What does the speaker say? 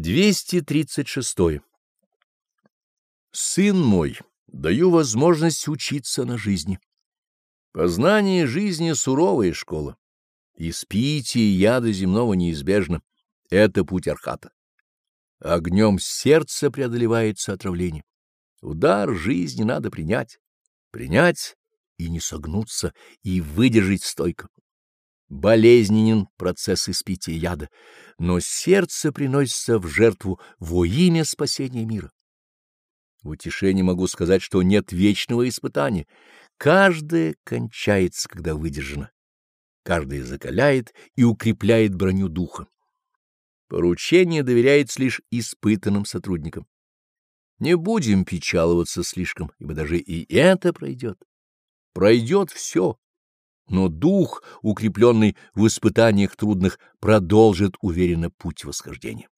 236. Сын мой, даю возможность учиться на жизни. Познание жизни — суровая школа. Испитие яда земного неизбежно. Это путь архата. Огнем сердца преодолевается отравление. Удар жизни надо принять. Принять и не согнуться, и выдержать стойко. Болезненен процесс испития яда, но сердце приносится в жертву во имя спасения мира. В утешение могу сказать, что нет вечного испытания. Каждое кончается, когда выдержано. Каждое закаляет и укрепляет броню духа. Поручение доверяется лишь испытанным сотрудникам. Не будем печаловаться слишком, ибо даже и это пройдет. Пройдет все но дух, укрепленный в испытаниях трудных, продолжит уверенно путь восхождения.